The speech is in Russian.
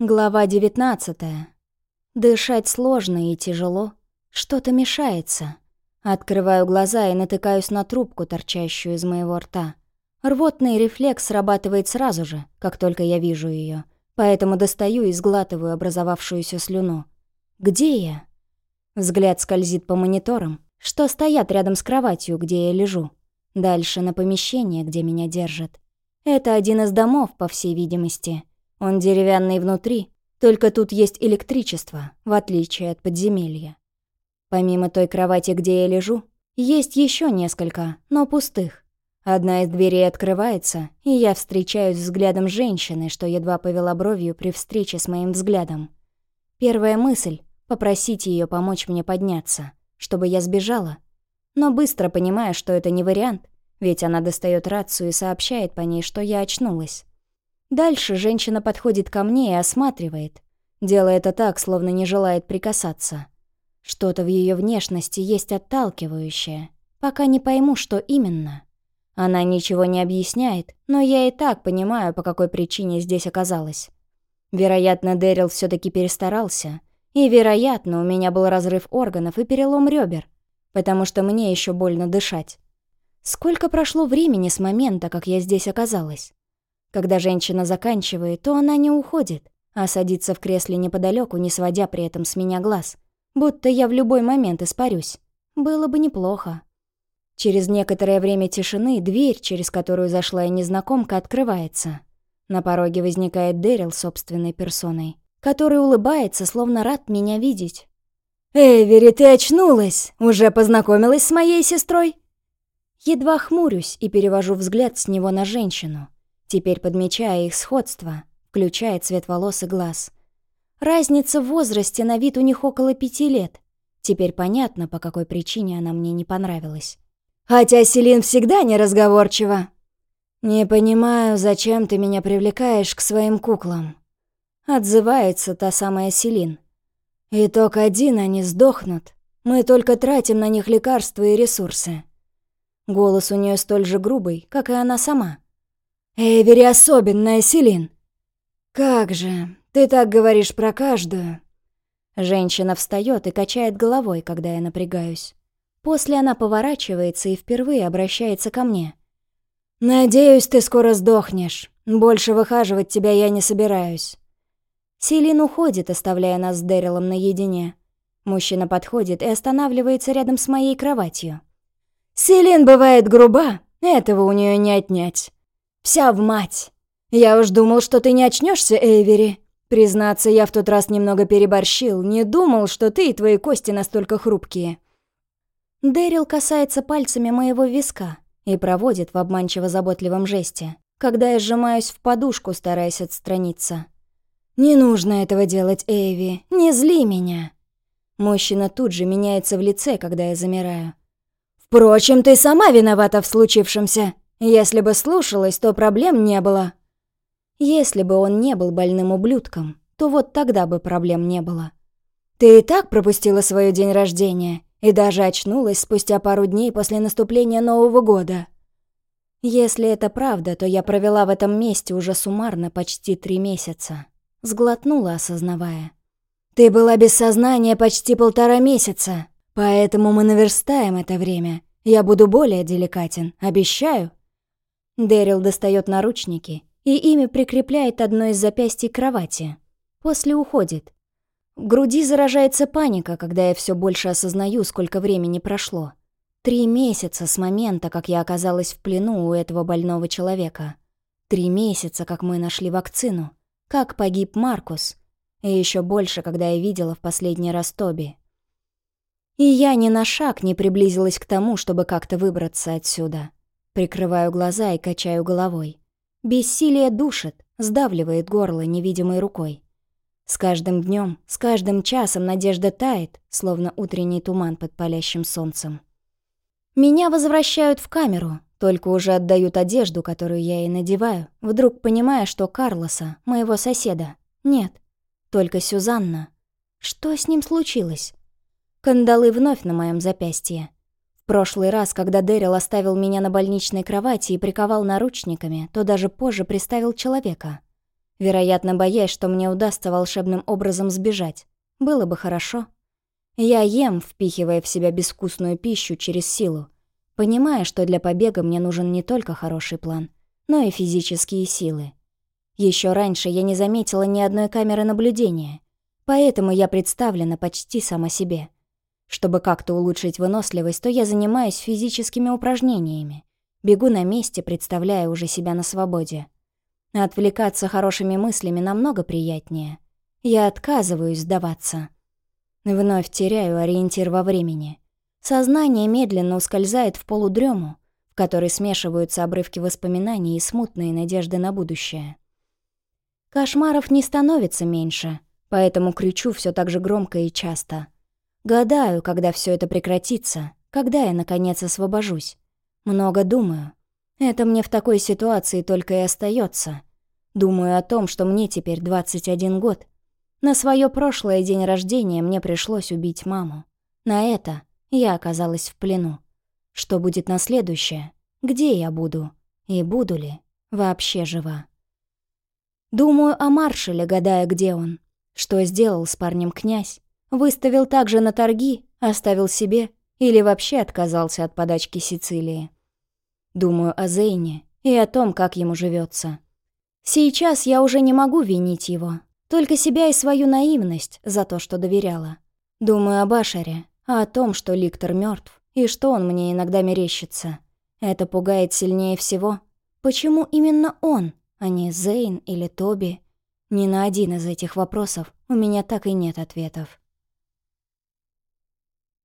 Глава 19. Дышать сложно и тяжело. Что-то мешается. Открываю глаза и натыкаюсь на трубку, торчащую из моего рта. Рвотный рефлекс срабатывает сразу же, как только я вижу ее, поэтому достаю и сглатываю образовавшуюся слюну. Где я? Взгляд скользит по мониторам, что стоят рядом с кроватью, где я лежу. Дальше на помещение, где меня держат. Это один из домов, по всей видимости. Он деревянный внутри, только тут есть электричество, в отличие от подземелья. Помимо той кровати, где я лежу, есть еще несколько, но пустых. Одна из дверей открывается, и я встречаюсь взглядом женщины, что едва повела бровью при встрече с моим взглядом. Первая мысль — попросить ее помочь мне подняться, чтобы я сбежала. Но быстро понимаю, что это не вариант, ведь она достает рацию и сообщает по ней, что я очнулась. Дальше женщина подходит ко мне и осматривает. Делает это так, словно не желает прикасаться. Что-то в ее внешности есть отталкивающее. Пока не пойму, что именно. Она ничего не объясняет, но я и так понимаю, по какой причине здесь оказалась. Вероятно, Дэрил все таки перестарался. И, вероятно, у меня был разрыв органов и перелом ребер, потому что мне еще больно дышать. Сколько прошло времени с момента, как я здесь оказалась? Когда женщина заканчивает, то она не уходит, а садится в кресле неподалеку, не сводя при этом с меня глаз. Будто я в любой момент испарюсь. Было бы неплохо. Через некоторое время тишины дверь, через которую зашла и незнакомка, открывается. На пороге возникает Дэрил собственной персоной, который улыбается, словно рад меня видеть. «Эвери, ты очнулась! Уже познакомилась с моей сестрой?» Едва хмурюсь и перевожу взгляд с него на женщину. Теперь подмечая их сходство, включая цвет волос и глаз. Разница в возрасте на вид у них около пяти лет. Теперь понятно, по какой причине она мне не понравилась. «Хотя Селин всегда неразговорчива». «Не понимаю, зачем ты меня привлекаешь к своим куклам?» Отзывается та самая Селин. «Итог один, они сдохнут. Мы только тратим на них лекарства и ресурсы». Голос у нее столь же грубый, как и она сама. Эвери особенная, Селин. Как же, ты так говоришь про каждую. Женщина встает и качает головой, когда я напрягаюсь. После она поворачивается и впервые обращается ко мне. «Надеюсь, ты скоро сдохнешь. Больше выхаживать тебя я не собираюсь». Селин уходит, оставляя нас с Дэрилом наедине. Мужчина подходит и останавливается рядом с моей кроватью. «Селин бывает груба, этого у нее не отнять. Вся в мать. Я уж думал, что ты не очнешься, Эйвери. Признаться, я в тот раз немного переборщил, не думал, что ты и твои кости настолько хрупкие. Дэрил касается пальцами моего виска и проводит в обманчиво заботливом жесте, когда я сжимаюсь в подушку, стараясь отстраниться. «Не нужно этого делать, Эйви, не зли меня!» Мужчина тут же меняется в лице, когда я замираю. «Впрочем, ты сама виновата в случившемся!» Если бы слушалась, то проблем не было. Если бы он не был больным ублюдком, то вот тогда бы проблем не было. Ты и так пропустила свой день рождения и даже очнулась спустя пару дней после наступления Нового года. Если это правда, то я провела в этом месте уже суммарно почти три месяца. Сглотнула, осознавая. Ты была без сознания почти полтора месяца, поэтому мы наверстаем это время. Я буду более деликатен, обещаю. Дэрил достает наручники и ими прикрепляет одно из запястий к кровати. После уходит. В груди заражается паника, когда я все больше осознаю, сколько времени прошло. Три месяца с момента, как я оказалась в плену у этого больного человека. Три месяца, как мы нашли вакцину. Как погиб Маркус. И еще больше, когда я видела в последний раз Тоби. И я ни на шаг не приблизилась к тому, чтобы как-то выбраться отсюда. Прикрываю глаза и качаю головой. Бессилие душит, сдавливает горло невидимой рукой. С каждым днем, с каждым часом надежда тает, словно утренний туман под палящим солнцем. Меня возвращают в камеру, только уже отдают одежду, которую я и надеваю, вдруг понимая, что Карлоса, моего соседа, нет, только Сюзанна. Что с ним случилось? Кандалы вновь на моем запястье прошлый раз, когда Дэрил оставил меня на больничной кровати и приковал наручниками, то даже позже приставил человека. вероятно, боясь, что мне удастся волшебным образом сбежать. Было бы хорошо. Я ем, впихивая в себя безвкусную пищу через силу, понимая, что для побега мне нужен не только хороший план, но и физические силы. Еще раньше я не заметила ни одной камеры наблюдения, поэтому я представлена почти сама себе. Чтобы как-то улучшить выносливость, то я занимаюсь физическими упражнениями. Бегу на месте, представляя уже себя на свободе. Отвлекаться хорошими мыслями намного приятнее. Я отказываюсь сдаваться. Вновь теряю ориентир во времени. Сознание медленно ускользает в полудрему, в которой смешиваются обрывки воспоминаний и смутные надежды на будущее. Кошмаров не становится меньше, поэтому кричу все так же громко и часто. Гадаю, когда все это прекратится, когда я, наконец, освобожусь. Много думаю. Это мне в такой ситуации только и остается. Думаю о том, что мне теперь 21 год — на свое прошлое день рождения мне пришлось убить маму. На это я оказалась в плену. Что будет на следующее? Где я буду? И буду ли вообще жива? Думаю о маршале, гадая, где он. Что сделал с парнем князь? Выставил также на торги, оставил себе или вообще отказался от подачки Сицилии? Думаю о Зейне и о том, как ему живется. Сейчас я уже не могу винить его, только себя и свою наивность за то, что доверяла. Думаю об Ашере, а о том, что Ликтор мертв и что он мне иногда мерещится. Это пугает сильнее всего. Почему именно он, а не Зейн или Тоби? Ни на один из этих вопросов у меня так и нет ответов.